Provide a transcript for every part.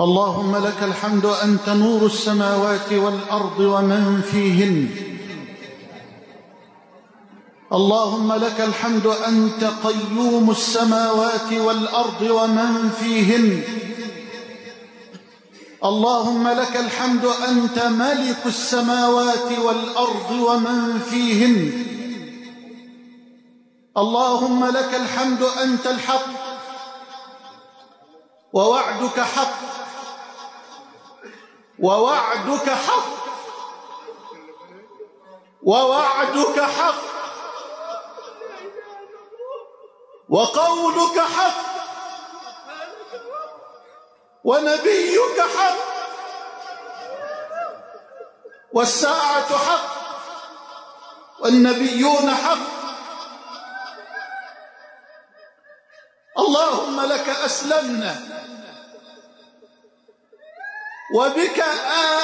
اللهم لك الحمد أنت نور السماوات والأرض ومن فيهن. اللهم لك الحمد أنت قيوم السماوات والأرض ومن فيهن. اللهم لك الحمد أنت ملك السماوات والأرض ومن فيهن. اللهم لك الحمد أنت الحق. ووعدك حق. ووعدك حق. ووعدك حق. وقولك حق. ونبيك حق. والساعة حق. والنبيون حق. اللهم لك أسلمنا. وبك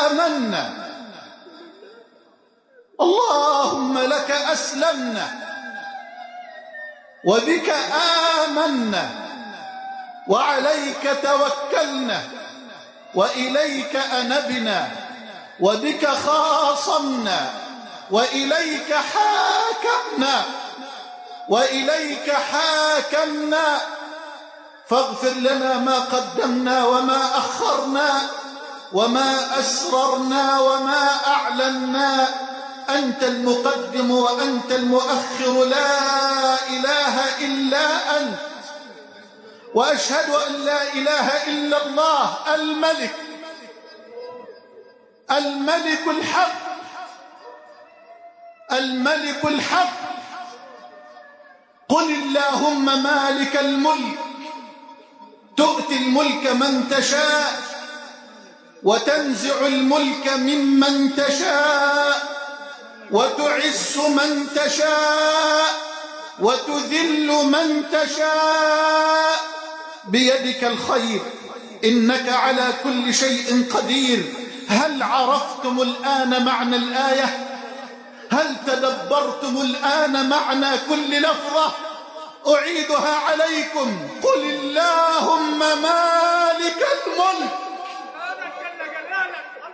آمنا. اللهم لك أسلمنا. وبك آمنا. وعليك توكلنا. وإليك أنبنا. وبك خاصمنا. وإليك حاكمنا. وإليك حاكمنا. فاغفر لنا ما قدمنا وما أخرنا. وما أسررنا وما أعلنا أنت المقدم وأنت المؤخر لا إله إلا أنت. وأشهد أن لا إله إلا الله الملك. الملك الحق. الملك الحق. قل اللهم مالك الملك. تؤتي الملك من تشاء. وتنزع الملك ممن تشاء وتعز من تشاء وتذل من تشاء. بيدك الخير إنك على كل شيء قدير. هل عرفتم الآن معنى الآية؟ هل تدبرتم الآن معنى كل لفظة؟ أعيدها عليكم. قل اللهم مالك الملك.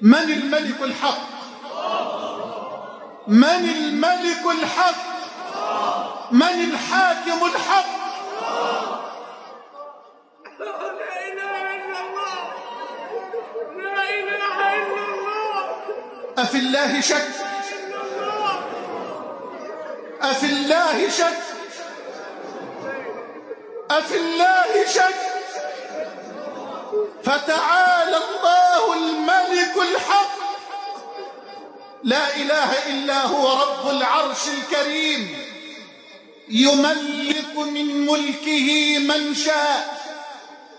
من الملك الحق؟ من الملك الحق؟ من الحاكم الحق؟ لا إله إلا الله لا إله إلا الله أفي الله شك؟ أفي الله شك؟ أفي الله شك؟ فتعالى لا إله إلا هو رب العرش الكريم. يملك من ملكه من شاء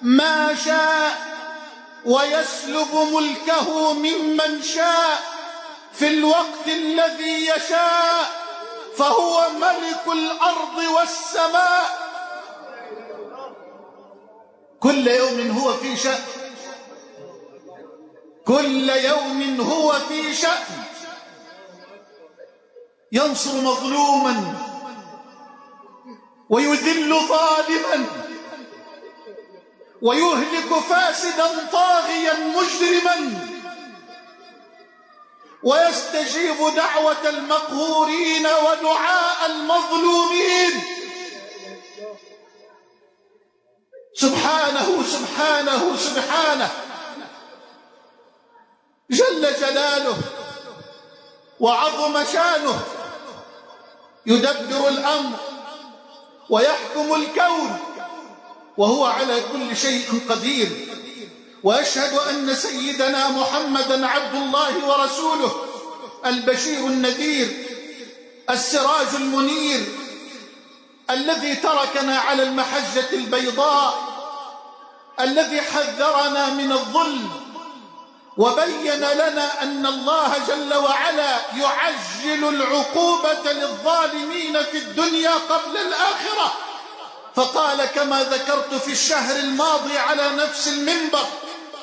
ما شاء ويسلب ملكه ممن شاء. في الوقت الذي يشاء فهو ملك الأرض والسماء. كل يوم هو في شأن. كل يوم هو في شأن. ينصر مظلوما ويذل ظالما ويهلك فاسدا طاغيا مجرما ويستجيب دعوة المقهورين ودعاء المظلومين. سبحانه سبحانه سبحانه. جل جلاله وعظم شانه. يدبر الأمر ويحكم الكون وهو على كل شيء قدير. وأشهد أن سيدنا محمدا عبد الله ورسوله البشير النذير السراج المنير الذي تركنا على المحجة البيضاء الذي حذرنا من الظلم وبين لنا أن الله جل وعلا يعجل العقوبة للظالمين في الدنيا قبل الآخرة. فقال كما ذكرت في الشهر الماضي على نفس المنبر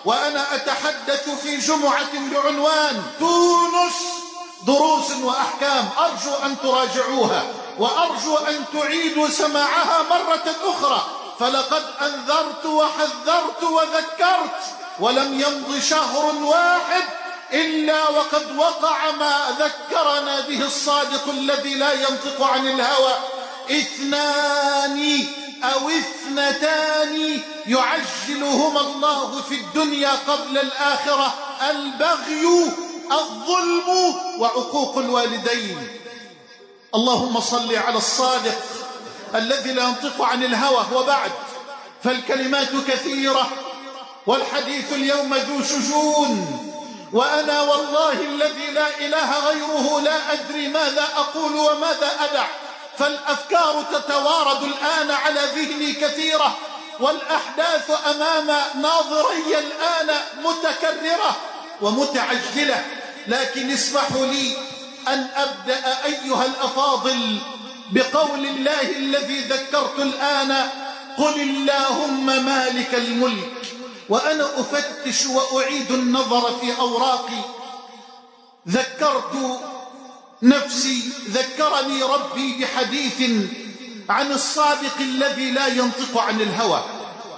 وأنا أتحدث في جمعة بعنوان تونس دروس وأحكام. أرجو أن تراجعوها وأرجو أن تعيدوا سماعها مرة أخرى. فلقد أنذرت وحذرت وذكرت ولم يمض شهر واحد إلا وقد وقع ما ذكرنا به الصادق الذي لا ينطق عن الهوى. اثنان أو اثنتان يعجلهما الله في الدنيا قبل الآخرة. البغي الظلم وعقوق الوالدين. اللهم صل على الصادق الذي لا ينطق عن الهوى. وبعد فالكلمات كثيرة. والحديث اليوم ذو شجون. وأنا والله الذي لا إله غيره لا أدري ماذا أقول وماذا أدع. فالأفكار تتوارد الآن على ذهني كثيرة والأحداث أمام ناظري الآن متكررة ومتعجلة. لكن اسمحوا لي أن أبدأ أيها الأفاضل بقول الله الذي ذكرت الآن قل اللهم مالك الملك وأنا أفتش وأعيد النظر في أوراقي. ذكرت نفسي ذكرني ربي بحديث عن الصادق الذي لا ينطق عن الهوى.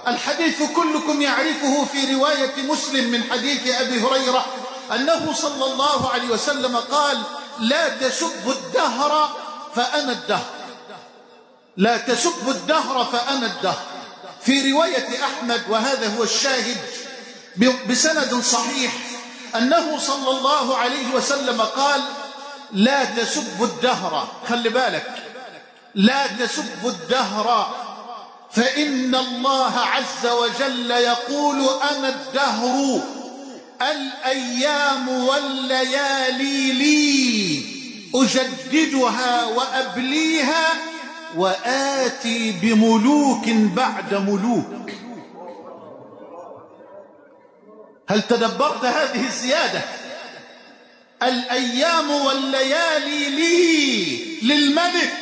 الحديث كلكم يعرفه في رواية مسلم من حديث أبي هريرة أنه صلى الله عليه وسلم قال لا تسبوا الدهر فأنا الدهر. لا تسبوا الدهر فأنا الدهر. في رواية أحمد وهذا هو الشاهد بسند صحيح أنه صلى الله عليه وسلم قال لا تسبوا الدهر. خلي بالك. لا تسبوا الدهر. فإن الله عز وجل يقول أنا الدهر الأيام والليالي لي أجددها وأبليها وآتي بملوك بعد ملوك. هل تدبرت هذه الزيادة؟ الأيام والليالي لي للملك.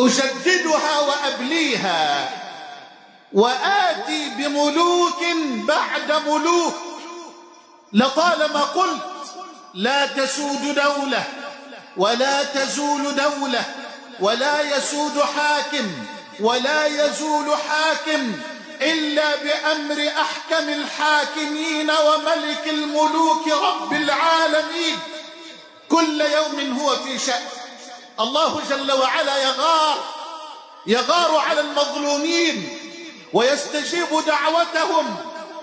أجددها وأبليها. وآتي بملوك بعد ملوك. لطالما قلت لا تسود دولة ولا تزول دولة. ولا يسود حاكم ولا يزول حاكم إلا بأمر أحكم الحاكمين وملك الملوك رب العالمين. كل يوم هو في شأن. الله جل وعلا يغار يغار على المظلومين ويستجيب دعوتهم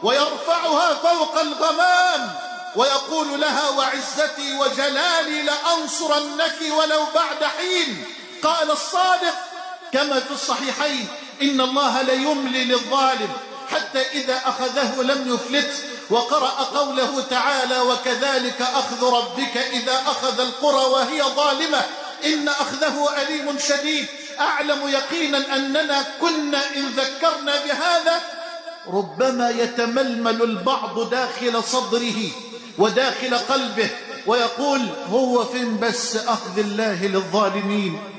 ويرفعها فوق الغمام ويقول لها وعزتي وجلالي لأنصرنك ولو بعد حين. قال الصادق كما في الصحيحين إن الله ليملي للظالم حتى إذا أخذه لم يفلت وقرأ قوله تعالى وكذلك أخذ ربك إذا أخذ القرى وهي ظالمة إن أخذه أليم شديد أعلم يقينا أننا كنا إن ذكرنا بهذا ربما يتململ البعض داخل صدره وداخل قلبه ويقول هو فين بس أخذ الله للظالمين؟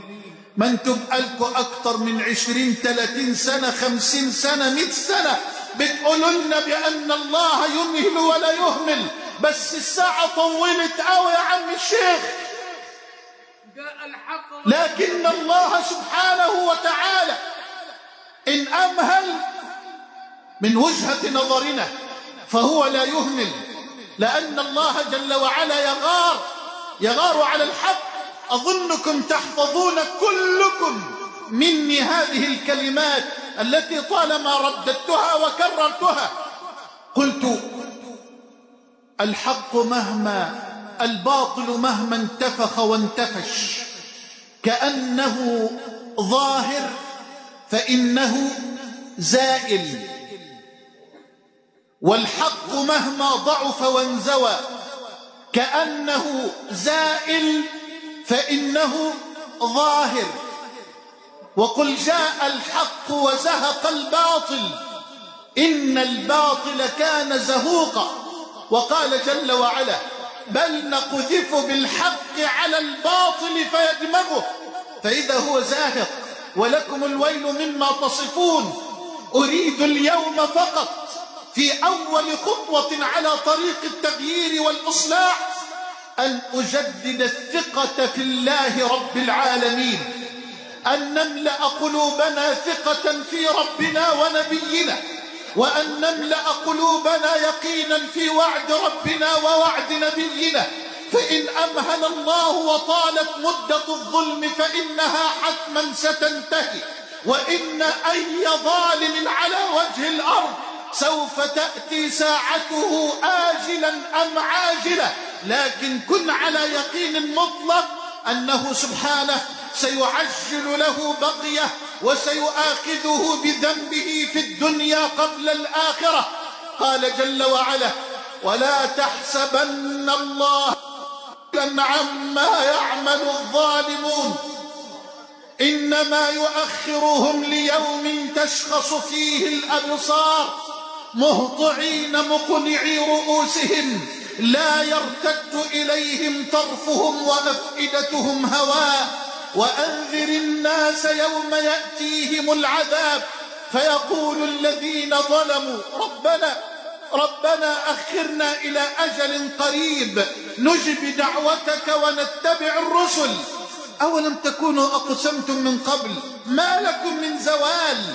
ما أنتم قالكوا أكتر من عشرين ثلاثين سنة خمسين سنة مئة سنة بتقولوا لنا بأن الله يمهل ولا يهمل. بس الساعة طولت قوي يا عم الشيخ. لكن الله سبحانه وتعالى إن أمهل من وجهة نظرنا فهو لا يهمل لأن الله جل وعلا يغار يغار على الحق. أظنكم تحفظون كلكم مني هذه الكلمات التي طالما رددتها وكررتها. قلت الحق مهما الباطل مهما انتفخ وانتفش. كأنه ظاهر فإنه زائل. والحق مهما ضعف وانزوى كأنه زائل فإنه ظاهر. وقل جاء الحق وزهق الباطل. إن الباطل كان زهوقا. وقال جل وعلا بل نقذف بالحق على الباطل فيدمغه. فإذا هو زاهق ولكم الويل مما تصفون. أريد اليوم فقط في أول خطوة على طريق التغيير والإصلاح. أن أجدد الثقة في الله رب العالمين. أن نملأ قلوبنا ثقة في ربنا ونبينا. وأن نملأ قلوبنا يقينا في وعد ربنا ووعد نبينا. فإن أمهل الله وطالت مدة الظلم فإنها حتما ستنتهي. وإن أي ظالم على وجه الأرض سوف تأتي ساعته آجلا أم عاجلا. لكن كن على يقين مطلق أنه سبحانه سيعجل له بقية وسيؤاخذه بذنبه في الدنيا قبل الآخرة. قال جل وعلا ولا تحسبن الله عما يعمل الظالمون. إنما يؤخرهم ليوم تشخص فيه الأبصار مهطعين مقنعي رؤوسهم لا يرتد إليهم طرفهم وأفئدتهم هواء وأنذر الناس يوم يأتيهم العذاب. فيقول الذين ظلموا ربنا ربنا أخرنا إلى أجل قريب. نجب دعوتك ونتبع الرسل. أولم تكونوا أقسمتم من قبل؟ ما لكم من زوال.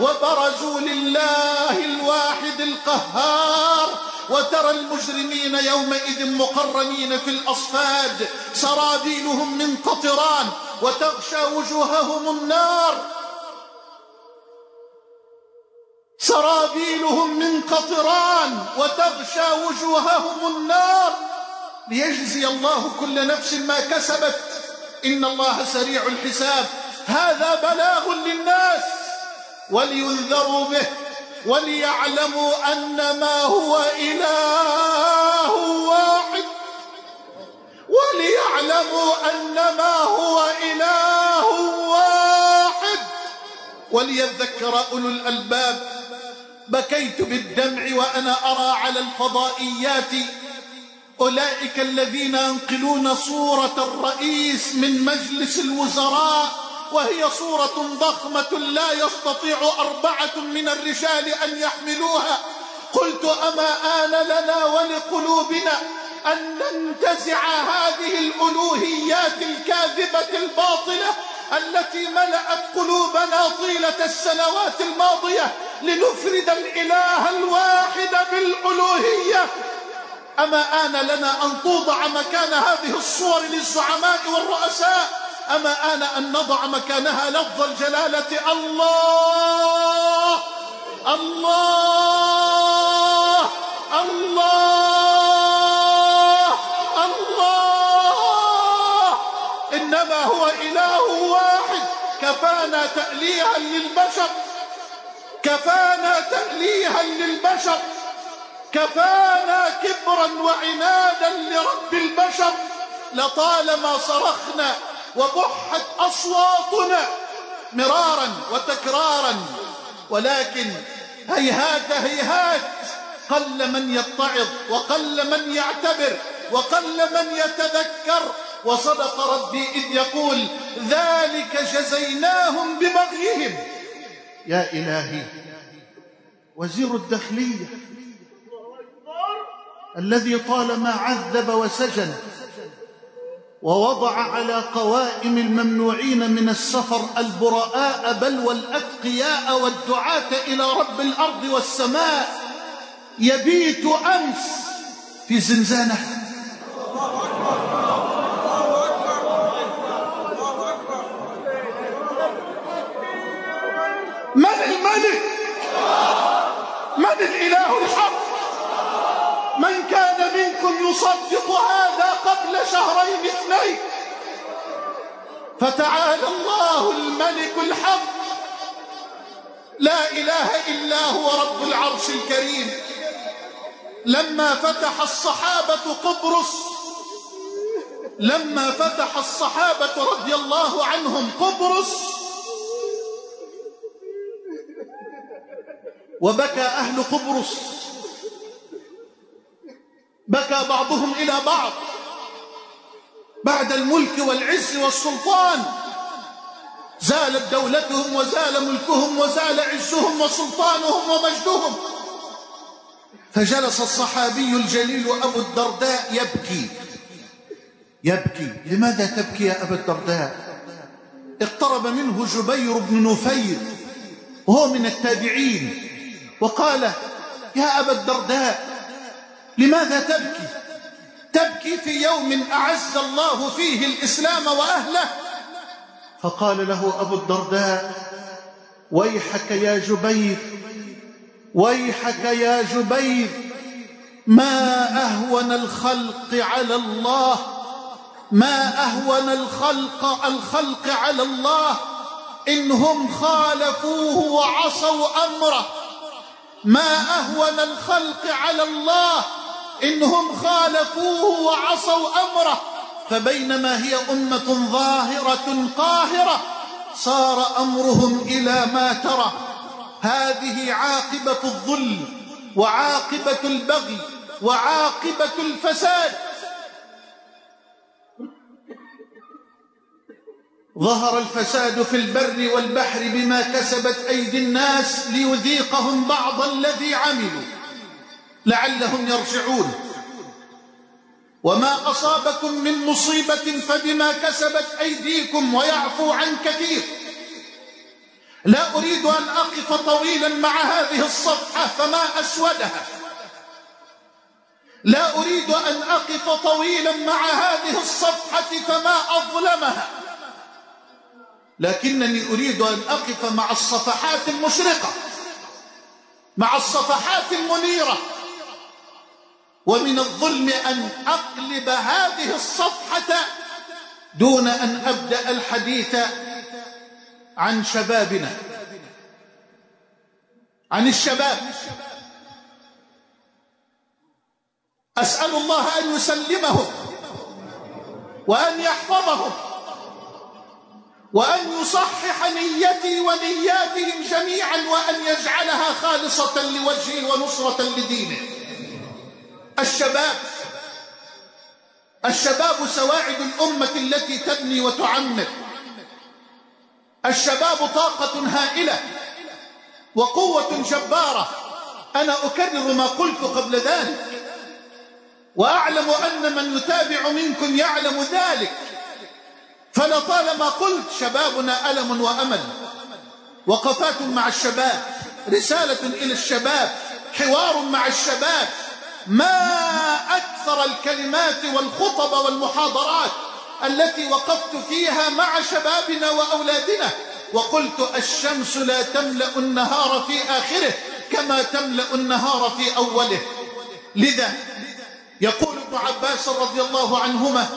وبرزوا لله الواحد القهار. وترى المجرمين يومئذ مقرنين في الأصفاد سرابيلهم من قطران وتغشى وجوههم النار. سرابيلهم من قطران وتغشى وجوههم النار. ليجزي الله كل نفس ما كسبت. إن الله سريع الحساب. هذا بلاغ للناس. ولينذروا به وليعلموا أن ما هو إله واحد. وليعلموا أن ما هو إله واحد. وليذكر أولو الألباب بكيت بالدمع وأنا أرى على الفضائيات. أولئك الذين ينقلون صورة الرئيس من مجلس الوزراء وهي صورة ضخمة لا يستطيع أربعة من الرجال أن يحملوها. قلت أما آن لنا ولقلوبنا أن ننتزع هذه الألوهيات الكاذبة الباطلة التي ملأت قلوبنا طيلة السنوات الماضية لنفرد الإله الواحد بالألوهية. أما آن لنا أن توضع مكان هذه الصور للزعماء والرؤساء. أما آن أن نضع مكانها لفظ الجلالة الله الله الله الله. إنما هو إله واحد. كفانا تأليها للبشر. كفانا تأليها للبشر. كفانا كبرا وعنادا لرب البشر. لطالما صرخنا وبحت أصواتنا مرارا وتكرارا ولكن هيهات هيهات قل من يتعظ وقل من يعتبر وقل من يتذكر. وصدق ربي إذ يقول ذلك جزيناهم ببغيهم. يا إلهي وزير الداخلية الذي طالما عذب وسجن ووضع على قوائم الممنوعين من السفر البراء بل والأتقياء والدعاة إلى رب الأرض والسماء. يبيت أمس في زنزانة. من الملك؟ من الإله الحق؟ من كان منكم يصدق شهرين اثنين فتعالى الله الملك الحق. لا إله إلا هو رب العرش الكريم. لما فتح الصحابة قبرص لما فتح الصحابة رضي الله عنهم قبرص وبكى أهل قبرص. بكى بعضهم إلى بعض. بعد الملك والعز والسلطان. زالت دولتهم وزال ملكهم وزال عزهم وسلطانهم ومجدهم. فجلس الصحابي الجليل أبو الدرداء يبكي. يبكي. لماذا تبكي يا أبا الدرداء؟ اقترب منه جبير بن نفير وهو من التابعين وقال يا أبا الدرداء لماذا تبكي؟ تبكي في يوم أعز الله فيه الإسلام وأهله؟ فقال له أبو الدرداء ويحك يا جبير ويحك يا جبير ما أهون الخلق على الله؟ ما أهون الخلق الخلق على الله؟ إنهم خالفوه وعصوا أمره. ما أهون الخلق على الله؟ إنهم خالفوه وعصوا أمره فبينما هي أمة ظاهرة قاهرة صار أمرهم إلى ما ترى. هذه عاقبة الظلم وعاقبة البغي وعاقبة الفساد. ظهر الفساد في البر والبحر بما كسبت أيدي الناس ليذيقهم بعض الذي عملوا. لعلهم يرجعون. وما أصابكم من مصيبة فبما كسبت أيديكم ويعفو عن كثير. لا أريد أن أقف طويلا مع هذه الصفحة فما أسودها. لا أريد أن أقف طويلا مع هذه الصفحة فما أظلمها. لكنني أريد أن أقف مع الصفحات المشرقة مع الصفحات المنيرة. ومن الظلم أن أقلب هذه الصفحة دون أن أبدأ الحديث عن شبابنا. عن الشباب. أسأل الله أن يسلمهم وأن يحفظهم وأن يصحح نيتي ونياتهم جميعا وأن يجعلها خالصة لوجهه ونصرة لدينه. الشباب. الشباب سواعد الأمة التي تبني وتعمر. الشباب طاقة هائلة وقوة جبارة. أنا أكرر ما قلت قبل ذلك. وأعلم أن من يتابع منكم يعلم ذلك. فلطالما قلت شبابنا ألم وأمل. وقفات مع الشباب رسالة إلى الشباب حوار مع الشباب. ما أكثر الكلمات والخطب والمحاضرات التي وقفت فيها مع شبابنا وأولادنا. وقلت الشمس لا تملأ النهار في آخره كما تملأ النهار في أوله. لذا يقول ابن عباس رضي الله عنهما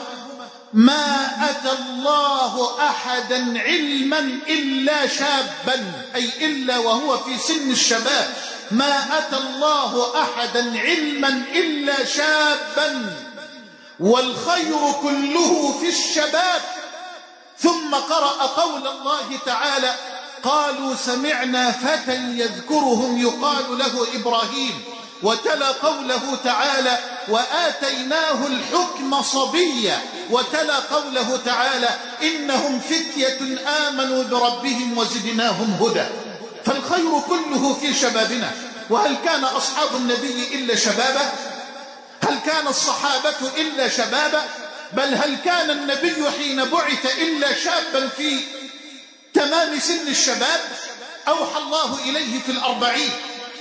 ما أتى الله أحدا علما إلا شابا أي إلا وهو في سن الشباب. ما أتى الله أحدا علما إلا شابا والخير كله في الشباب. ثم قرأ قول الله تعالى قالوا سمعنا فتى يذكرهم يقال له إبراهيم. وتلا قوله تعالى وآتيناه الحكم صبيا. وتلا قوله تعالى إنهم فتية آمنوا بربهم وزدناهم هدى. فالخير كله في شبابنا. وهل كان أصحاب النبي إلا شبابا هل كان الصحابة إلا شبابا بل هل كان النبي حين بعث إلا شابا في تمام سن الشباب؟ أوحى الله إليه في الأربعين.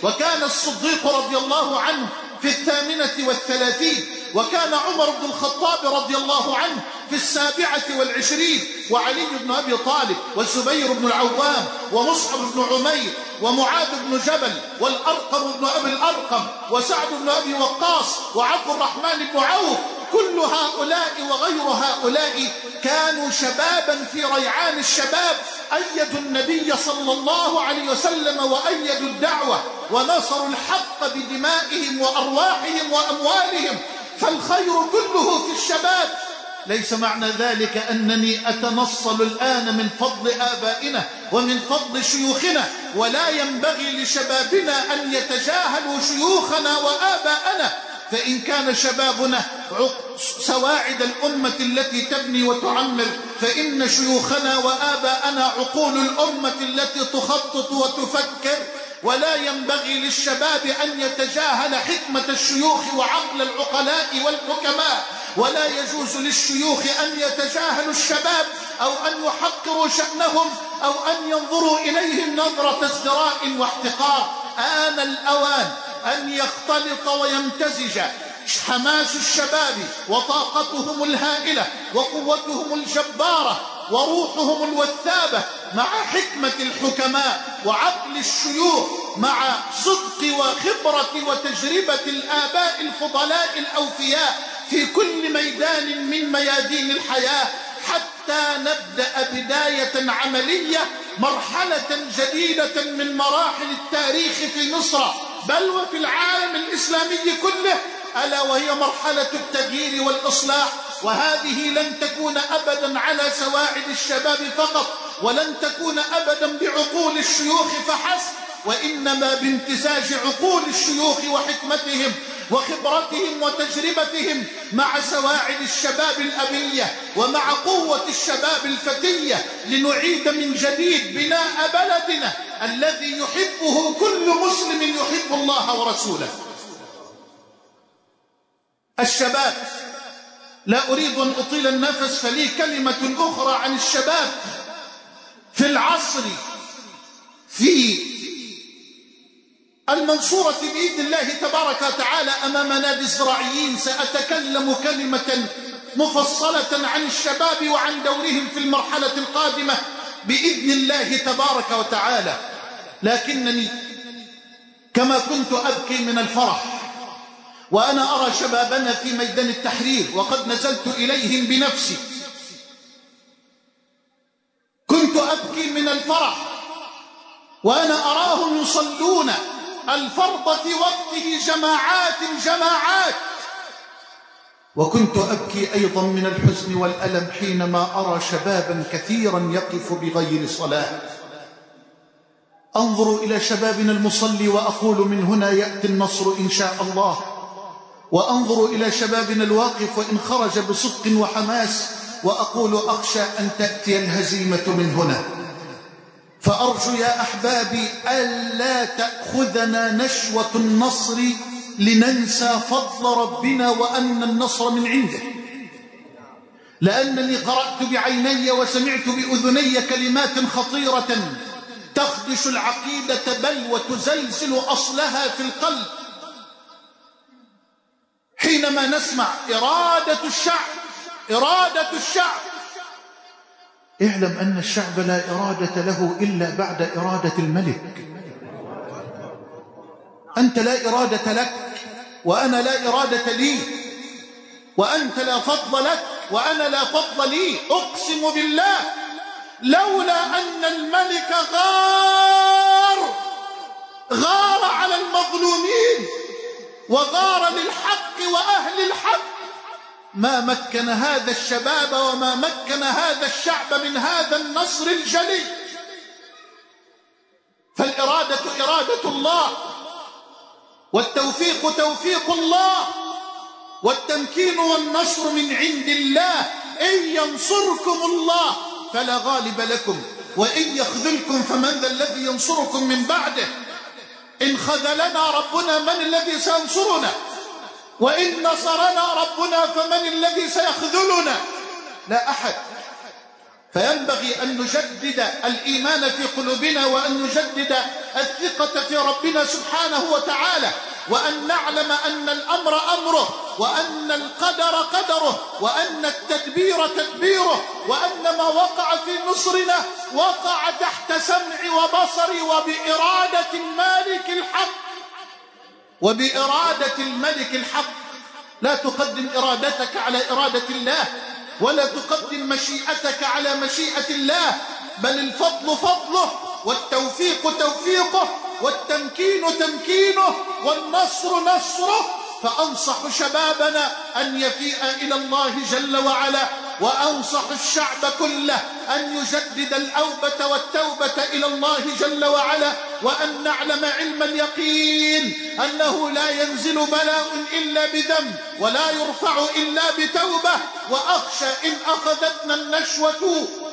وكان الصديق رضي الله عنه في الثامنة والثلاثين وكان عمر بن الخطاب رضي الله عنه في السابعة والعشرين وعلي بن أبي طالب والزبير بن العوام ومصعب بن عمير ومعاذ بن جبل والأرقم بن أبي الأرقم وسعد بن أبي وقاص وعبد الرحمن بن عوف كل هؤلاء وغير هؤلاء كانوا شبابا في ريعان الشباب أيدوا النبي صلى الله عليه وسلم وأيدوا الدعوة ونصروا الحق بدمائهم وأرواحهم وأموالهم. فالخير كله في الشباب. ليس معنى ذلك أنني أتنصل الآن من فضل آبائنا ومن فضل شيوخنا ولا ينبغي لشبابنا أن يتجاهلوا شيوخنا وآباءنا. فإن كان شبابنا سواعد الأمة التي تبني وتعمر فإن شيوخنا وآباءنا عقول الأمة التي تخطط وتفكر ولا ينبغي للشباب أن يتجاهل حكمة الشيوخ وعقل العقلاء والحكماء ولا يجوز للشيوخ أن يتجاهلوا الشباب أو أن يحقروا شأنهم أو أن ينظروا إليهم نظرة ازدراء واحتقار. آن الأوان أن يختلط ويمتزج. حماس الشباب وطاقتهم الهائلة وقوتهم الجبارة وروحهم الوثابة مع حكمة الحكماء وعقل الشيوخ مع صدق وخبرة وتجربة الآباء الفضلاء الأوفياء في كل ميدان من ميادين الحياة حتى نبدأ بداية عملية مرحلة جديدة من مراحل التاريخ في مصر. بل وفي العالم الإسلامي كله ألا وهي مرحلة التغيير والإصلاح وهذه لن تكون أبدا على سواعد الشباب فقط ولن تكون أبدا بعقول الشيوخ فحسب وإنما بامتزاج عقول الشيوخ وحكمتهم وخبرتهم وتجربتهم مع سواعد الشباب الأبية ومع قوة الشباب الفتية لنعيد من جديد بناء بلدنا الذي يحبه كل مسلم يحب الله ورسوله. الشباب لا أريد أن أطيل النفس فلي كلمة أخرى عن الشباب في العصر في المنصورة بإذن الله تبارك وتعالى أمام نادي الزراعيين سأتكلم كلمة مفصلة عن الشباب وعن دورهم في المرحلة القادمة بإذن الله تبارك وتعالى. لكنني كما كنت أبكي من الفرح وأنا أرى شبابنا في ميدان التحرير وقد نزلت إليهم بنفسي. كنت أبكي من الفرح وأنا أراهم يصلون الفرض في وقته جماعات جماعات. وكنت أبكي أيضا من الحزن والألم حينما أرى شبابا كثيرا يقف بغير صلاة. أنظر إلى شبابنا المصلي وأقول من هنا يأتي النصر إن شاء الله. وأنظر إلى شبابنا الواقف وإن خرج بصدق وحماس وأقول أخشى أن تأتي الهزيمة من هنا. فأرجو يا أحبابي ألا تأخذنا نشوة النصر لننسى فضل ربنا وأن النصر من عنده. لأنني قرأت بعيني وسمعت بأذني كلمات خطيرة تخدش العقيدة بل وتزلزل أصلها في القلب. حينما نسمع إرادة الشعب إرادة الشعب اعلم أن الشعب لا إرادة له إلا بعد إرادة الملك. أنت لا إرادة لك وأنا لا إرادة لي. وأنت لا فضل لك وأنا لا فضل لي. أقسم بالله لولا أن الملك غار غار على المظلومين وغار للحق وأهل الحق. ما مكن هذا الشباب وما مكن هذا الشعب من هذا النصر الجلي فالإرادة إرادة الله والتوفيق توفيق الله والتمكين والنصر من عند الله. إن ينصركم الله فلا غالب لكم وإن يخذلكم فمن ذا الذي ينصركم من بعده. إن خذلنا ربنا من الذي سينصرنا. وإن نصرنا ربنا فمن الذي سيخذلنا؟ لا أحد. فينبغي أن نجدد الإيمان في قلوبنا وأن نجدد الثقة في ربنا سبحانه وتعالى وأن نعلم أن الأمر أمره وأن القدر قدره وأن التدبير تدبيره وأن ما وقع في مصرنا وقع تحت سمعي وبصري وبإرادة المالك الحق. وبإرادة الملك الحق. لا تقدم إرادتك على إرادة الله ولا تقدم مشيئتك على مشيئة الله بل الفضل فضله والتوفيق توفيقه والتمكين تمكينه والنصر نصره. فأنصح شبابنا أن يفيء إلى الله جل وعلا وأنصح الشعب كله أن يجدد الأوبة والتوبة إلى الله جل وعلا. وأن نعلم علم اليقين أنه لا ينزل بلاء إلا بذنب ولا يرفع إلا بتوبة وأخشى إن أخذتنا النشوة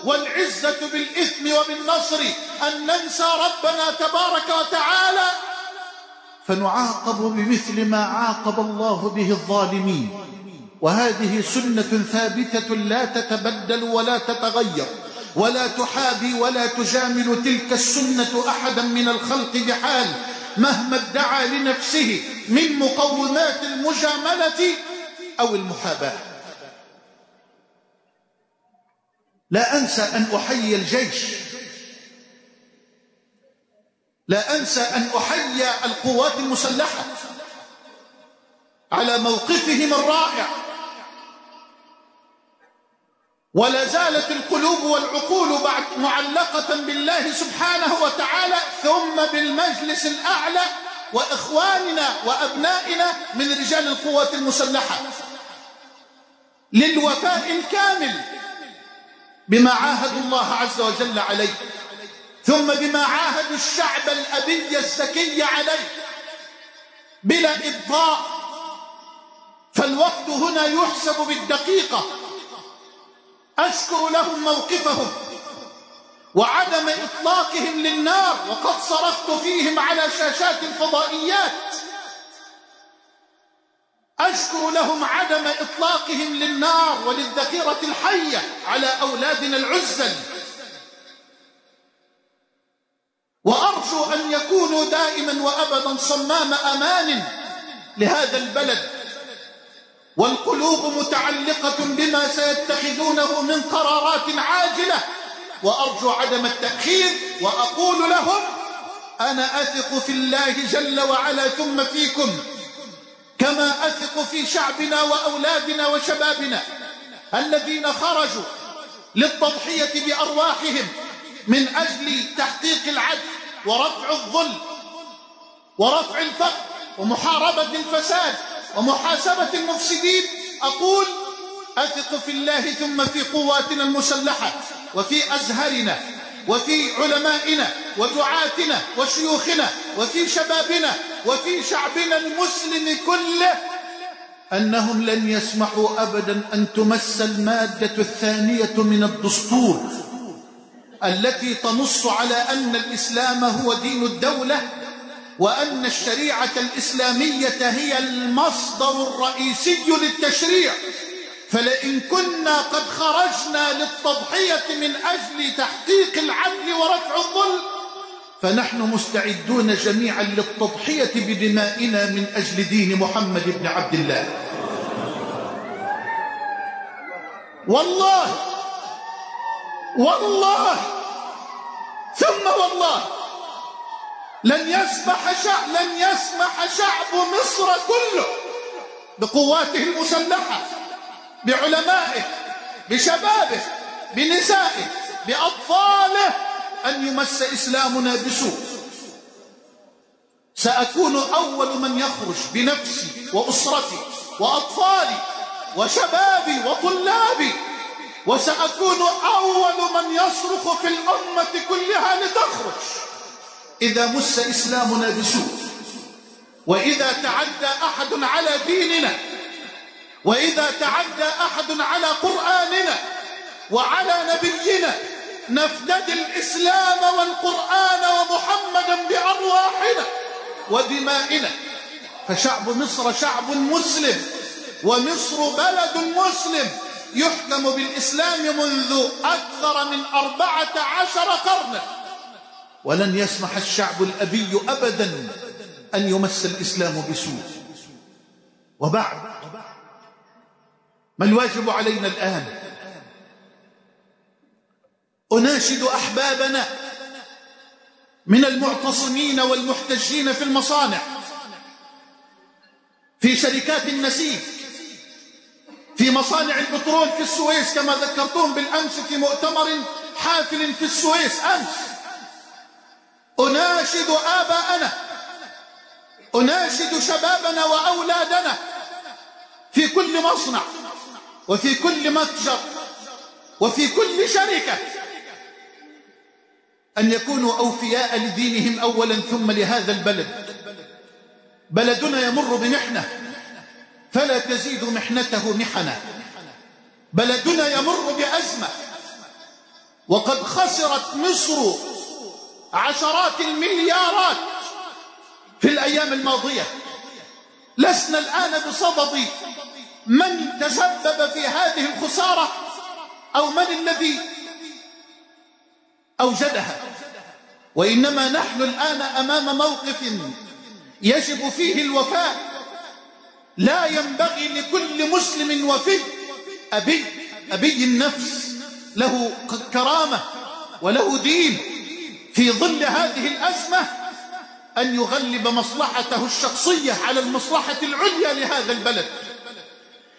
والعزة بالإثم وبالنصر أن ننسى ربنا تبارك وتعالى فنعاقب بمثل ما عاقب الله به الظالمين. وهذه سنة ثابتة لا تتبدل ولا تتغير. ولا تحابي ولا تجامل تلك السنة أحدا من الخلق بحال مهما ادعى لنفسه من مقومات المجاملة أو المحاباة. لا أنسى أن أحيي الجيش. لا أنسى أن أحيي القوات المسلحة. على موقفهم الرائع. ولا زالت القلوب والعقول بعد معلقة بالله سبحانه وتعالى ثم بالمجلس الأعلى وإخواننا وأبنائنا من رجال القوات المسلحة. للوفاء الكامل بما عاهدوا الله عز وجل عليه ثم بما عاهدوا الشعب الأبي الزكي عليه. بلا إبطاء فالوقت هنا يحسب بالدقيقة. أشكر لهم موقفهم وعدم إطلاقهم للنار وقد صرفت فيهم على شاشات الفضائيات. أشكر لهم عدم إطلاقهم للنار وللذخيرة الحية على أولادنا العزل. وأرجو أن يكونوا دائما وأبدا صمام أمان لهذا البلد. والقلوب متعلقة بما سيتخذونه من قرارات عاجلة. وأرجو عدم التأخير وأقول لهم أنا أثق في الله جل وعلا ثم فيكم كما أثق في شعبنا وأولادنا وشبابنا الذين خرجوا للتضحية بأرواحهم من أجل تحقيق العدل ورفع الظلم ورفع الفقر ومحاربة الفساد. ومحاسبة المفسدين أقول أثق في الله ثم في قواتنا المسلحة وفي أزهرنا وفي علمائنا ودعاتنا وشيوخنا وفي شبابنا وفي شعبنا المسلم كله أنهم لن يسمحوا أبدا أن تمس المادة الثانية من الدستور التي تنص على أن الإسلام هو دين الدولة وأن الشريعة الإسلامية هي المصدر الرئيسي للتشريع. فلئن كنا قد خرجنا للتضحية من أجل تحقيق العدل ورفع الظلم فنحن مستعدون جميعا للتضحية بدمائنا من أجل دين محمد بن عبد الله. والله والله ثم والله لن يسمح شعب لن يسمح شعب مصر كله بقواته المسلحة بعلمائه بشبابه بنسائه بأطفاله أن يمس إسلامنا بسوء. سأكون أول من يخرج بنفسي وأسرتي وأطفالي وشبابي وطلابي وسأكون أول من يصرخ في الأمة كلها لتخرج. إذا مس إسلامنا بسوء وإذا تعدى أحد على ديننا وإذا تعدى أحد على قرآننا وعلى نبينا نفدد الإسلام والقرآن ومحمدا بأرواحنا ودمائنا. فشعب مصر شعب مسلم ومصر بلد مسلم يحكم بالإسلام منذ أكثر من أربعة عشر قرنا. ولن يسمح الشعب الأبي أبدا أن يمس الإسلام بسوء. وبعد ما الواجب علينا الآن؟ أناشد أحبابنا من المعتصمين والمحتجين في المصانع في شركات النسيج في مصانع البترول في السويس كما ذكرتهم بالأمس في مؤتمر حافل في السويس. أمس أناشد آباءنا أناشد شبابنا وأولادنا في كل مصنع وفي كل متجر وفي كل شركة. أن يكونوا أوفياء لدينهم أولا ثم لهذا البلد. بلدنا يمر بمحنة فلا تزيد محنته محنة. بلدنا يمر بأزمة وقد خسرت مصر عشرات المليارات في الأيام الماضية. لسنا الآن بصدد من تسبب في هذه الخسارة أو من الذي أوجدها. وإنما نحن الآن أمام موقف يجب فيه الوفاء. لا ينبغي لكل مسلم وفي أبي أبي النفس له كرامة وله دين. في ظل هذه الأزمة أن يغلب مصلحته الشخصية على المصلحة العليا لهذا البلد.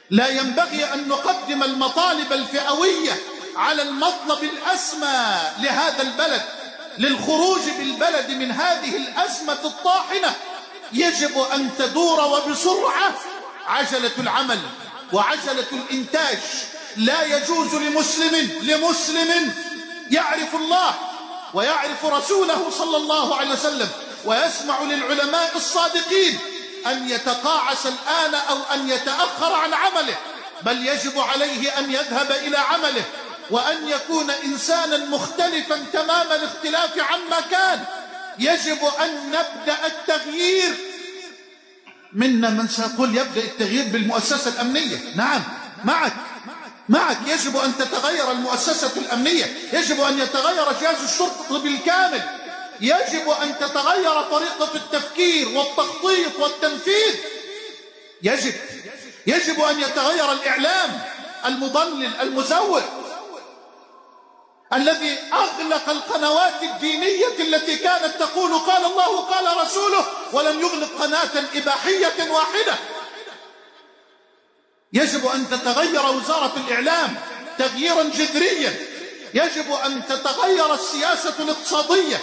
لا ينبغي أن نقدم المطالب الفئوية على المطلب الأسمى لهذا البلد. للخروج بالبلد من هذه الأزمة الطاحنة يجب أن تدور وبسرعة عجلة العمل وعجلة الإنتاج. لا يجوز لمسلم لمسلم يعرف الله ويعرف رسوله صلى الله عليه وسلم ويسمع للعلماء الصادقين أن يتقاعس الآن أو أن يتأخر عن عمله بل يجب عليه أن يذهب إلى عمله وأن يكون إنسانا مختلفا تمام الاختلاف عما كان. يجب أن نبدأ التغيير. منا من سيقول يبدأ التغيير بالمؤسسة الأمنية. نعم معك. معك. يجب أن تتغير المؤسسة الأمنية. يجب أن يتغير جهاز الشرطة بالكامل. يجب أن تتغير طريقة التفكير والتخطيط والتنفيذ. يجب. يجب أن يتغير الإعلام المضلل المزور الذي أغلق القنوات الدينية التي كانت تقول قال الله قال رسوله ولم يغلق قناة إباحية واحدة. يجب أن تتغير وزارة الإعلام تغييرا جذريا يجب أن تتغير السياسة الاقتصادية.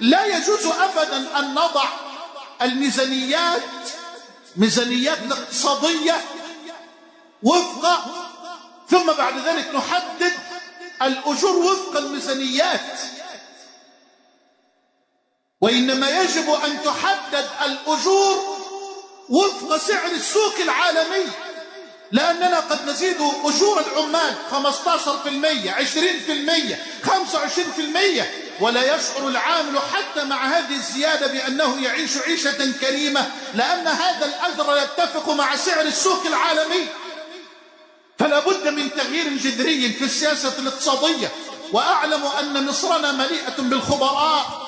لا يجوز أبدا أن نضع الميزانيات ميزانيات الاقتصادية وفق ثم بعد ذلك نحدد الأجور وفق الميزانيات. وإنما يجب أن تحدد الأجور وفق سعر السوق العالمي. لأننا قد نزيد أجور العمال 15% 20% 25% ولا يشعر العامل حتى مع هذه الزيادة بأنه يعيش عيشة كريمة لأن هذا الأجر يتفق مع سعر السوق العالمي. فلا بد من تغيير جذري في السياسة الاقتصادية. وأعلم أن مصرنا مليئة بالخبراء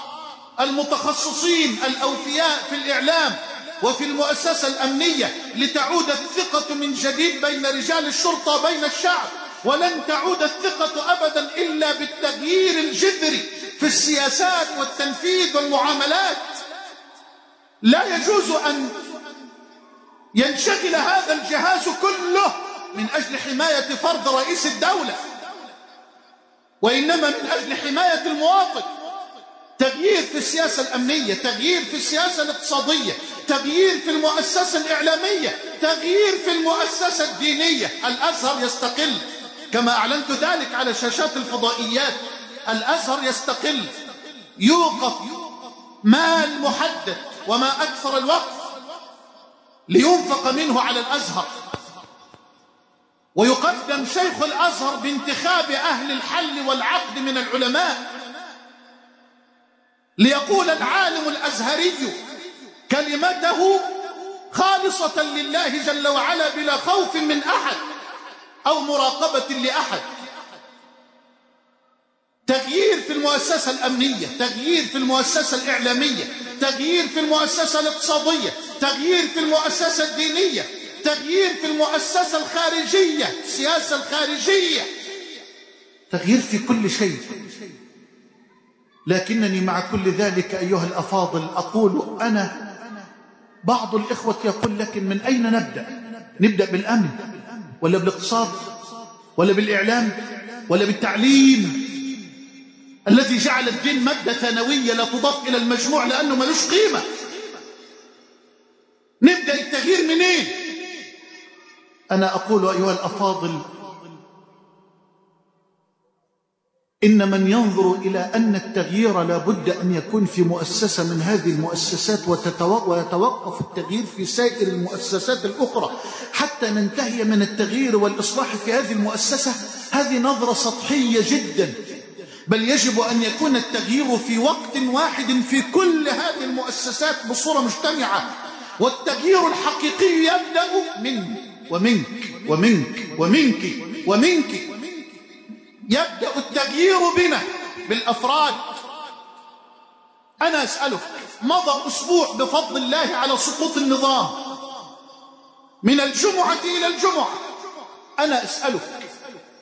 المتخصصين الأوفياء في الإعلام وفي المؤسسة الأمنية لتعود الثقة من جديد بين رجال الشرطة وبين الشعب. ولن تعود الثقة أبدا إلا بالتغيير الجذري في السياسات والتنفيذ والمعاملات. لا يجوز أن ينشغل هذا الجهاز كله من أجل حماية فرد رئيس الدولة وإنما من أجل حماية المواطن. تغيير في السياسة الأمنية تغيير في السياسة الاقتصادية تغيير في المؤسسة الإعلامية تغيير في المؤسسة الدينية. الأزهر يستقل. كما أعلنت ذلك على شاشات الفضائيات. الأزهر يستقل. يوقف مال محدد وما أكثر الوقت لينفق منه على الأزهر. ويقدم شيخ الأزهر بانتخاب أهل الحل والعقد من العلماء ليقول العالم الأزهري كلمته خالصة لله جل وعلا بلا خوف من أحد أو مراقبة لأحد. تغيير في المؤسسة الأمنية تغيير في المؤسسة الإعلامية تغيير في المؤسسة الاقتصادية تغيير في المؤسسة الدينية تغيير في المؤسسة الخارجية السياسة الخارجية. تغيير في كل شيء. لكنني مع كل ذلك أيها الأفاضل أقول أنا بعض الإخوة يقول لكن من أين نبدأ؟ نبدأ بالأمن ولا بالاقتصاد ولا بالإعلام ولا بالتعليم؟ الذي جعل الدين مادة ثانوية لا تضاف إلى المجموع لأنه ملوش قيمة. نبدأ التغيير منين؟ أنا أقول أيها الأفاضل إن من ينظر إلى أن التغيير لا بد أن يكون في مؤسسة من هذه المؤسسات ويتوقف التغيير في سائر المؤسسات الأخرى. حتى ننتهي من التغيير والإصلاح في هذه المؤسسة هذه نظرة سطحية جدا. بل يجب أن يكون التغيير في وقت واحد في كل هذه المؤسسات بصورة مجتمعة. والتغيير الحقيقي يبدأ من ومنك ومنك ومنك ومنك. يبدأ التغيير بنا بالأفراد. أنا أسألك مضى أسبوع بفضل الله على سقوط النظام؟ من الجمعة إلى الجمعة. أنا أسألك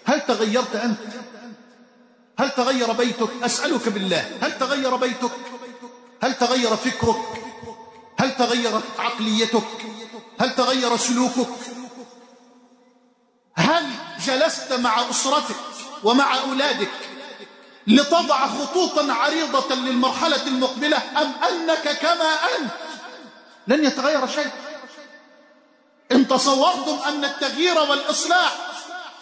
هل تغيرت أنت؟ هل تغير بيتك؟ أسألك بالله هل تغير بيتك؟ هل تغير فكرك؟ هل تغيرت عقليتك؟ هل تغير سلوكك؟ هل جلست مع أسرتك؟ ومع أولادك لتضع خطوطا عريضة للمرحلة المقبلة أم أنك كما أنت؟ لن يتغير شيء. إن تصورتم أن التغيير والإصلاح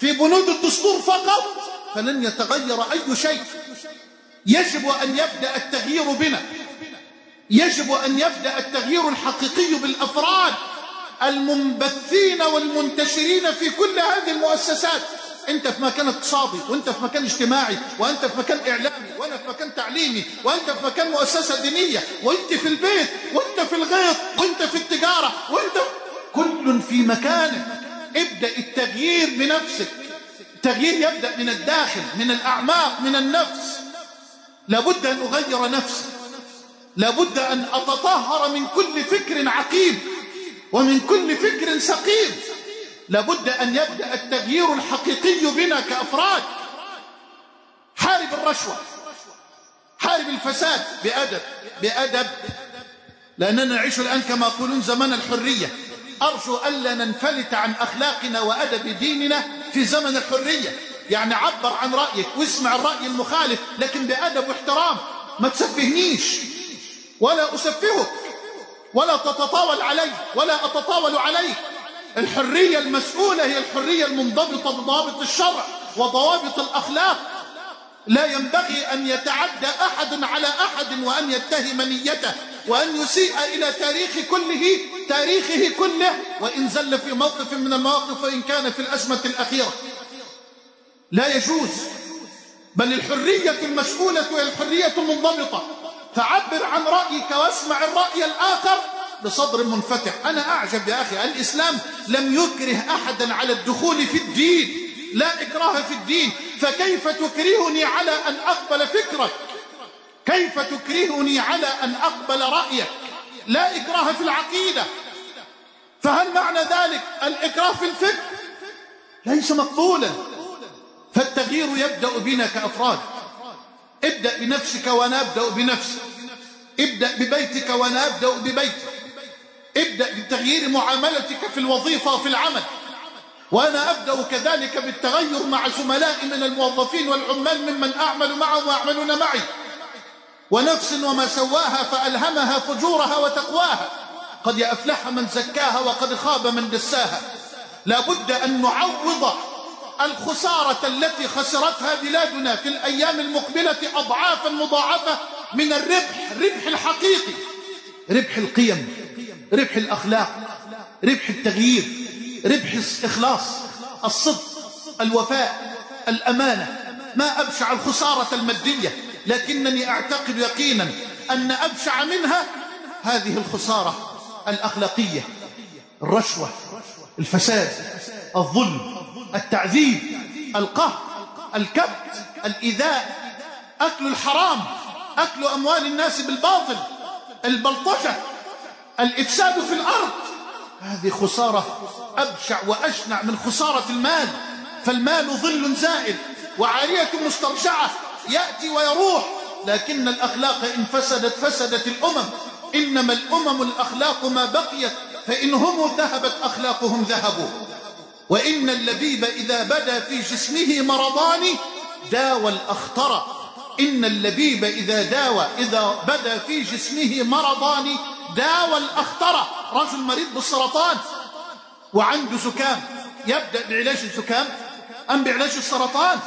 في بنود الدستور فقط فلن يتغير أي شيء. يجب أن يبدأ التغيير بنا. يجب أن يبدأ التغيير الحقيقي بالأفراد المنبثين والمنتشرين في كل هذه المؤسسات. انت في مكان اقتصادي وانت في مكان اجتماعي وانت في مكان إعلامي وأنا في مكان تعليمي وأنت في مكان مؤسسة دينية وأنت في البيت وأنت في الغيط وأنت في التجارة وأنت كل في مكانه ابدأ التغيير بنفسك. التغيير يبدأ من الداخل من الأعماق من النفس. لابد أن أغير نفسي. لابد أن أتطهر من كل فكر عقيم ومن كل فكر سقيم. لابد أن يبدأ التغيير الحقيقي بنا كأفراد. حارب الرشوة حارب الفساد بأدب بأدب. لأننا نعيش الآن كما يقولون زمن الحرية. أرجو ألا ننفلت عن أخلاقنا وأدب ديننا في زمن الحرية. يعني عبر عن رأيك واسمع الرأي المخالف لكن بأدب واحترام. ما تسفهنيش. ولا أسفهك. ولا تتطاول علي. ولا أتطاول عليك. الحرية المسؤولة هي الحرية المنضبطة بضوابط الشرع وضوابط الأخلاق. لا ينبغي أن يتعدى أحد على أحد وأن يتهم نيته وأن يسيء إلى تاريخ كله تاريخه كله. وإن زل في موقف من المواقف وإن كان في الأزمة الأخيرة. لا يجوز بل الحرية المسؤولة هي الحرية المنضبطة. فعبر عن رأيك واسمع الرأي الآخر. بصدر منفتح. أنا أعجب يا أخي الإسلام لم يكره أحدا على الدخول في الدين لا إكراه في الدين. فكيف تكرهني على أن أقبل فكرك؟ كيف تكرهني على أن أقبل رأيك؟ لا إكراه في العقيدة. فهل معنى ذلك الإكراه في الفكر؟ ليس مقبولا. فالتغيير يبدأ بنا كأفراد. ابدأ بنفسك وأنا أبدأ بنفسي ابدأ ببيتك وأنا أبدأ ببيتي ابدأ بتغيير معاملتك في الوظيفة وفي العمل. وأنا أبدأ كذلك بالتغير مع زملائي من الموظفين والعمال ممن أعمل معهم ويعملون معي. ونفس وما سواها فألهمها فجورها وتقواها. قد يأفلح من زكاها وقد خاب من دساها. لابد أن نعوض الخسارة التي خسرتها بلادنا في الأيام المقبلة أضعافا مضاعفة من الربح الربح الحقيقي. ربح القيم. ربح الأخلاق ربح التغيير ربح الإخلاص الصدق الوفاء الأمانة. ما أبشع الخسارة المادية لكنني أعتقد يقينا أن أبشع منها هذه الخسارة الأخلاقية الرشوة الفساد الظلم التعذيب القهر الكبت الإيذاء أكل الحرام أكل أموال الناس بالباطل البلطجة. الإفساد في الأرض. هذه خسارة أبشع وأشنع من خسارة المال. فالمال ظل زائل وعارية مسترجعة يأتي ويروح. لكن الأخلاق إن فسدت فسدت الأمم. إنما الأمم الأخلاق ما بقيت. فإن هم ذهبت أخلاقهم ذهبوا. وإن اللبيب إذا بدا في جسمه مرضان داوى الأخطر. إن اللبيب إذا داوى إذا بدا في جسمه مرضان داوى الأخطر رجل مريض بالسرطان وعنده زكام يبدأ بعلاج الزكام أم بعلاج السرطان؟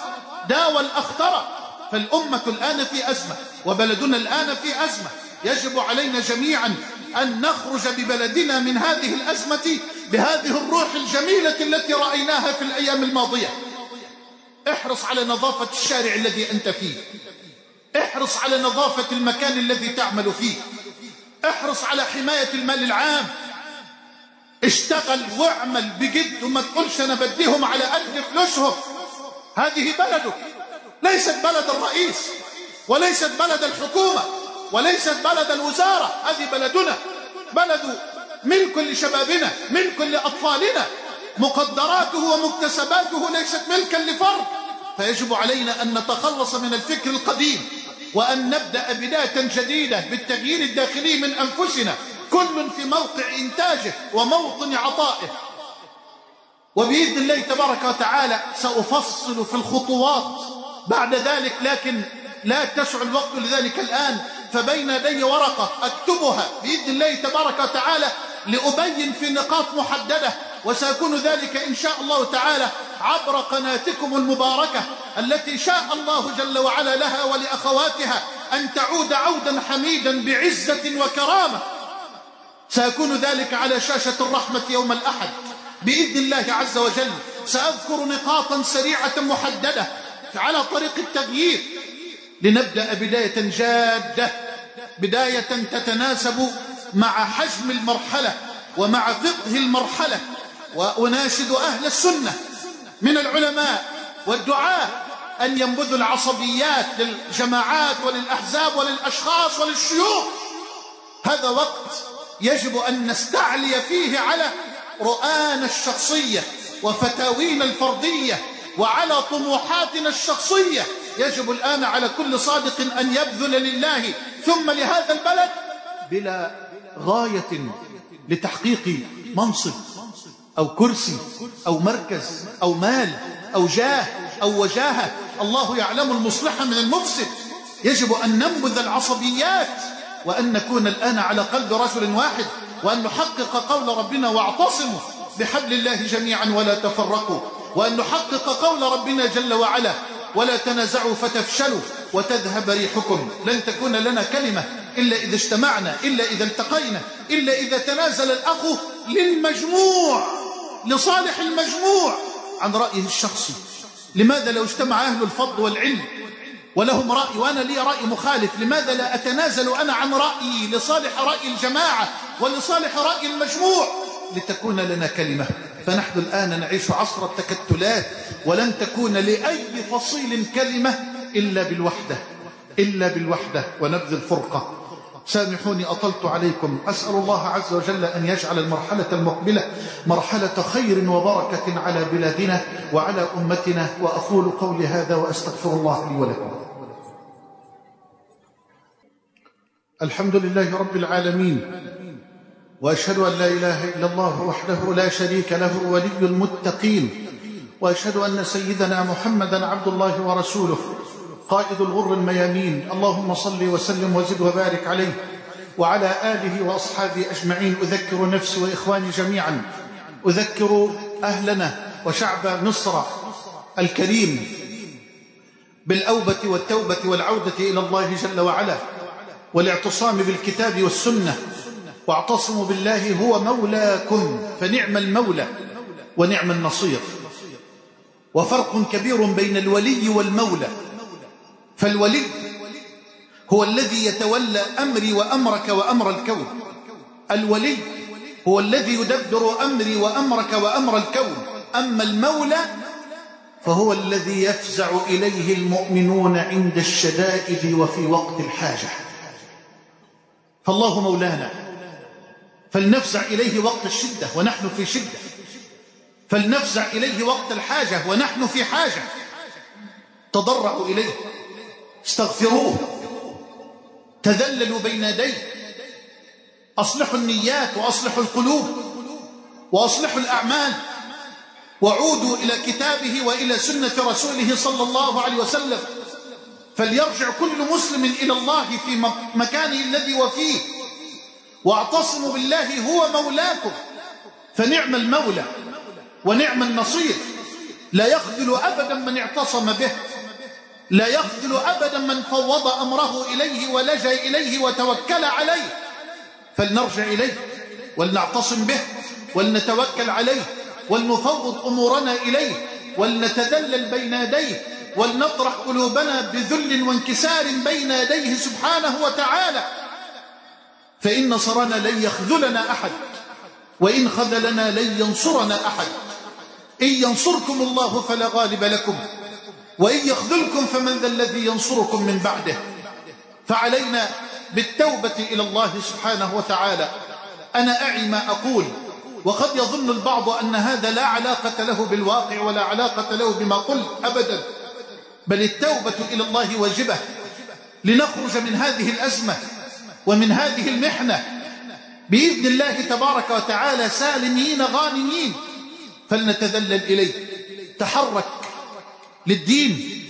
داوى الأخطر فالأمة الآن في أزمة وبلدنا الآن في أزمة. يجب علينا جميعا أن نخرج ببلدنا من هذه الأزمة بهذه الروح الجميلة التي رأيناها في الأيام الماضية. احرص على نظافة الشارع الذي أنت فيه. احرص على نظافة المكان الذي تعمل فيه. احرص على حماية المال العام. اشتغل واعمل بجد وما تقولش أنا بديهم على قد فلوسهم. هذه بلدك. ليست بلد الرئيس وليست بلد الحكومة وليست بلد الوزارة. هذه بلدنا. بلد ملك لشبابنا ملك لأطفالنا مقدراته ومكتسباته ليست ملكا لفرد. فيجب علينا أن نتخلص من الفكر القديم. وأن نبدأ بداية جديدة بالتغيير الداخلي من أنفسنا. كل في موقع إنتاجه وموطن عطائه. وبإذن الله تبارك وتعالى سأفصل في الخطوات بعد ذلك لكن لا تسع الوقت لذلك الآن فبين يدي ورقة أكتبها بإذن الله تبارك وتعالى لأبين في نقاط محددة. وسيكون ذلك إن شاء الله تعالى عبر قناتكم المباركة التي شاء الله جل وعلا لها ولأخواتها أن تعود عودا حميدا بعزة وكرامة. سيكون ذلك على شاشة الرحمة يوم الأحد. بإذن الله عز وجل سأذكر نقاطا سريعة محددة على طريق التغيير. لنبدأ بداية جادة. بداية تتناسب مع حجم المرحلة ومع فقه المرحلة. وأناشد أهل السنة من العلماء والدعاة أن ينبذوا العصبيات للجماعات وللأحزاب وللأشخاص وللشيوخ. هذا وقت يجب أن نستعلي فيه على رؤانا الشخصية وفتاوينا الفردية وعلى طموحاتنا الشخصية. يجب الآن على كل صادق أن يبذل لله ثم لهذا البلد بلا غاية لتحقيق منصب أو كرسي أو مركز أو مال أو جاه أو وجاهة. الله يعلم المصلح من المفسد. يجب أن ننبذ العصبيات وأن نكون الآن على قلب رجل واحد وأن نحقق قول ربنا واعتصموا بحبل الله جميعا ولا تفرقوا. وأن نحقق قول ربنا جل وعلا ولا تنازعوا فتفشلوا وتذهب ريحكم. لن تكون لنا كلمة إلا إذا اجتمعنا إلا إذا التقينا إلا إذا تنازل الأخ للمجموع. لصالح المجموع عن رأيه الشخصي. لماذا لو اجتمع أهل الفضل والعلم ولهم رأي وأنا لي رأي مخالف لماذا لا أتنازل أنا عن رأيي لصالح رأي الجماعة ولصالح رأي المجموع؟ لتكون لنا كلمة. فنحن الآن نعيش عصر التكتلات ولن تكون لأي فصيل كلمة إلا بالوحدة إلا بالوحدة ونبذ الفرقة سامحوني أطلت عليكم. أسأل الله عز وجل أن يجعل المرحلة المقبلة مرحلة خير وبركة على بلادنا وعلى أمتنا. وأقول قولي هذا وأستغفر الله لي ولكم. الحمد لله رب العالمين وأشهد أن لا إله إلا الله وحده لا شريك له ولي المتقين وأشهد أن سيدنا محمدا عبد الله ورسوله. قائد الغر الميامين. اللهم صل وسلم وزد وبارك عليه. وعلى آله وأصحابه أجمعين. أذكر نفسي وإخواني جميعا. أذكر أهلنا وشعب مصر الكريم بالأوبة والتوبة والعودة إلى الله جل وعلا. والاعتصام بالكتاب والسنة. واعتصموا بالله هو مولاكم فنعم المولى ونعم النصير. وفرق كبير بين الولي والمولى. فالولي هو الذي يتولى أمري وأمرك وأمر الكون. الولي هو الذي يدبر أمري وأمرك وأمر الكون. أما المولى فهو الذي يفزع إليه المؤمنون عند الشدائد وفي وقت الحاجة. فالله مولانا فلنفزع إليه وقت الشدة ونحن في شدة. فلنفزع إليه وقت الحاجة ونحن في حاجة. تضرعوا إليه. استغفروه. تذللوا بين يديه. أصلحوا النيات وأصلحوا القلوب وأصلحوا الأعمال وعودوا إلى كتابه وإلى سنة رسوله صلى الله عليه وسلم. فليرجع كل مسلم إلى الله في مكانه الذي وفيه واعتصموا بالله هو مولاكم. فنعم المولى ونعم النصير. لا يخذل أبدا من اعتصم به. لا يخذل أبدا من فوض أمره إليه ولجأ إليه وتوكل عليه. فلنرجع إليه ولنعتصم به ولنتوكل عليه ولنفوض أمورنا إليه ولنتذلل بين يديه ولنطرح قلوبنا بذل وانكسار بين يديه سبحانه وتعالى. فإن نصرنا لن يخذلنا أحد وإن خذلنا لن ينصرنا أحد. إن ينصركم الله فلا غالب لكم. وإن يخذلكم فمن ذا الذي ينصركم من بعده. فعلينا بالتوبة إلى الله سبحانه وتعالى. أنا أعي ما أقول وقد يظن البعض أن هذا لا علاقة له بالواقع ولا علاقة له بما قلت أبدا. بل التوبة إلى الله واجبة. لنخرج من هذه الأزمة ومن هذه المحنة. بإذن الله تبارك وتعالى سالمين غانمين. فلنتذلل إليه. تحرك. للدين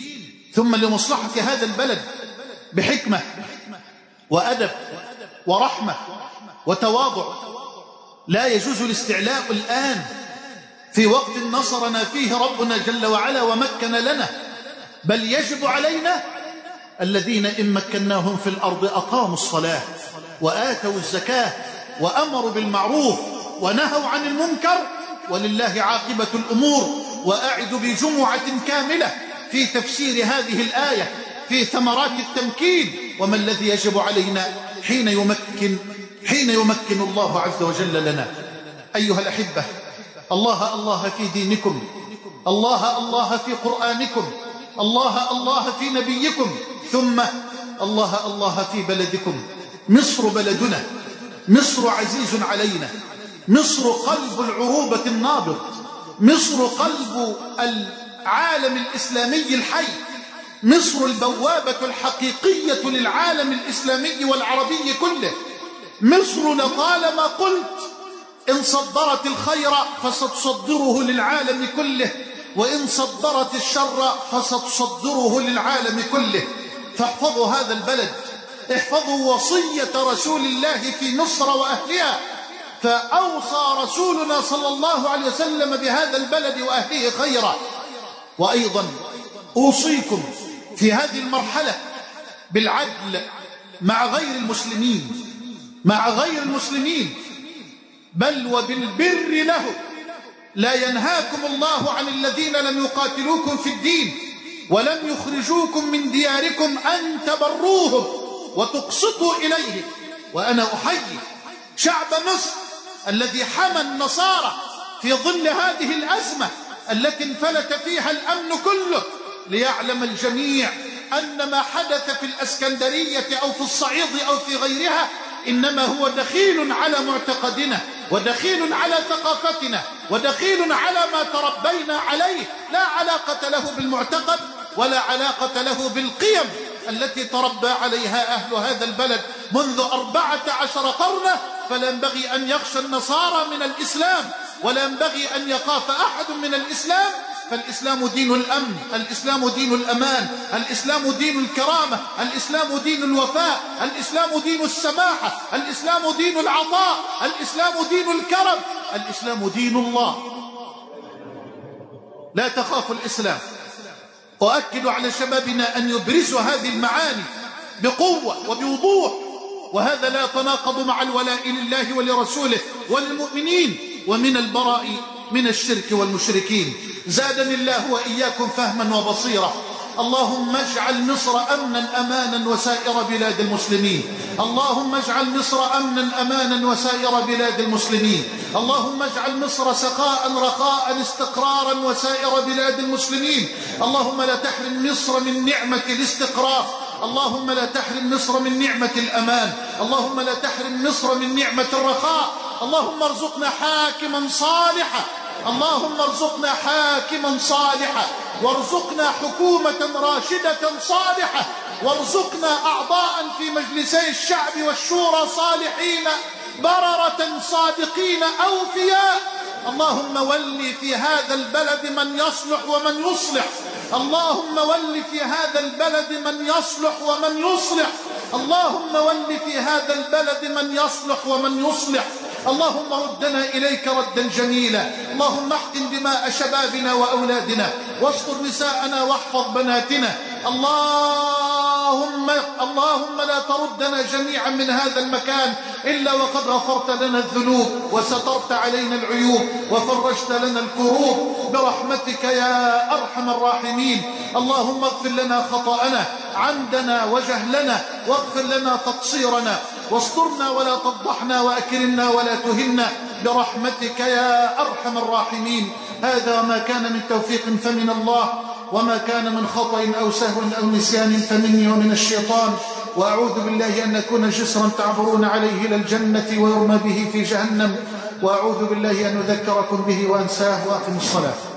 ثم لمصلحة هذا البلد بحكمة وأدب ورحمة وتواضع. لا يجوز الاستعلاء الآن في وقت نصرنا فيه ربنا جل وعلا ومكن لنا بل يجب علينا الذين إن مكناهم في الأرض أقاموا الصلاة وآتوا الزكاة وأمروا بالمعروف ونهوا عن المنكر ولله عاقبة الأمور. وأعد بجمعة كاملة في تفسير هذه الآية في ثمرات التمكين وما الذي يجب علينا حين يمكن حين يمكن الله عز وجل لنا؟ أيها الأحبة الله الله في دينكم الله الله في قرآنكم الله الله في نبيكم ثم الله الله في بلدكم. مصر بلدنا مصر عزيز علينا مصر قلب العروبة النابض. مصر قلب العالم الإسلامي الحي مصر البوابة الحقيقية للعالم الإسلامي والعربي كله. مصر لطالما قلت إن صدرت الخير فستصدره للعالم كله وإن صدرت الشر فستصدره للعالم كله. فاحفظوا هذا البلد احفظوا وصية رسول الله في مصر وأهلها. فأوصى رسولنا صلى الله عليه وسلم بهذا البلد وأهله خيرا. وأيضا أوصيكم في هذه المرحلة بالعدل مع غير المسلمين مع غير المسلمين. بل وبالبر له. لا ينهاكم الله عن الذين لم يقاتلوكم في الدين ولم يخرجوكم من دياركم أن تبروهم وتقسطوا إليهم. وأنا أحيي شعب مصر الذي حمى النصارى في ظل هذه الأزمة التي انفلت فيها الأمن كله ليعلم الجميع أن ما حدث في الأسكندرية أو في الصعيد أو في غيرها إنما هو دخيل على معتقدنا ودخيل على ثقافتنا ودخيل على ما تربينا عليه. لا علاقة له بالمعتقد ولا علاقة له بالقيم التي تربى عليها أهل هذا البلد. منذ أربعة عشر قرنا فلا ينبغي أن يخشى النصارى من الإسلام ولا ينبغي أن يخاف أحد من الإسلام. فالإسلام دين الأمن الإسلام دين الأمان الإسلام دين الكرامة الإسلام دين الوفاء الإسلام دين السماحة الإسلام دين العطاء الإسلام دين الكرم. الإسلام دين الله. لا تخاف الإسلام. أؤكد على شبابنا أن يبرزوا هذه المعاني بقوة وبوضوح. وهذا لا يتناقض مع الولاء لله ولرسوله وللمؤمنين ومن البراء من الشرك والمشركين. زادني الله وإياكم فهما وبصيرا. اللهم اجعل مصر أمنا أمانا وسائر بلاد المسلمين. اللهم اجعل مصر أمنا أمانا وسائر بلاد المسلمين. اللهم اجعل مصر سقاء رخاء استقرارا وسائر بلاد المسلمين. اللهم لا تحرم مصر من نعمة الاستقرار. اللهم لا تحرم مصر من نعمة الأمان. اللهم لا تحرم مصر من نعمة الرخاء. اللهم ارزقنا حاكما صالحا. اللهم ارزقنا حاكما صالحا. وارزقنا حكومة راشدة صالحة. وارزقنا أعضاء في مجلسي الشعب والشورى صالحين بررة صادقين أوفياء. اللهم ول في هذا البلد من يصلح ومن يصلح. اللهم ول في هذا البلد من يصلح ومن يصلح. اللهم ول في هذا البلد من يصلح ومن يصلح. اللهم ردنا إليك ردا جميلا. اللهم احقن دماء شبابنا وأولادنا. واستر نساءنا واحفظ بناتنا. اللهم اللهم لا تردنا جميعا من هذا المكان إلا وقد غفرت لنا الذنوب وسترت علينا العيوب وفرجت لنا الكروب. برحمتك يا أرحم الراحمين. اللهم اغفر لنا خطأنا عمدنا وجهلنا واغفر لنا تقصيرنا. واسترنا ولا تفضحنا وأكرمنا ولا تهنا. برحمتك يا أرحم الراحمين. هذا ما كان من توفيق فمن الله. وما كان من خطأ أو سهو أو نسيان فمني ومن الشيطان. وأعوذ بالله أن نكون جسرا تعبرون عليه إلى الجنة ويرمى به في جهنم. وأعوذ بالله أن أذكركم به وأنساه وأقم الصلاة.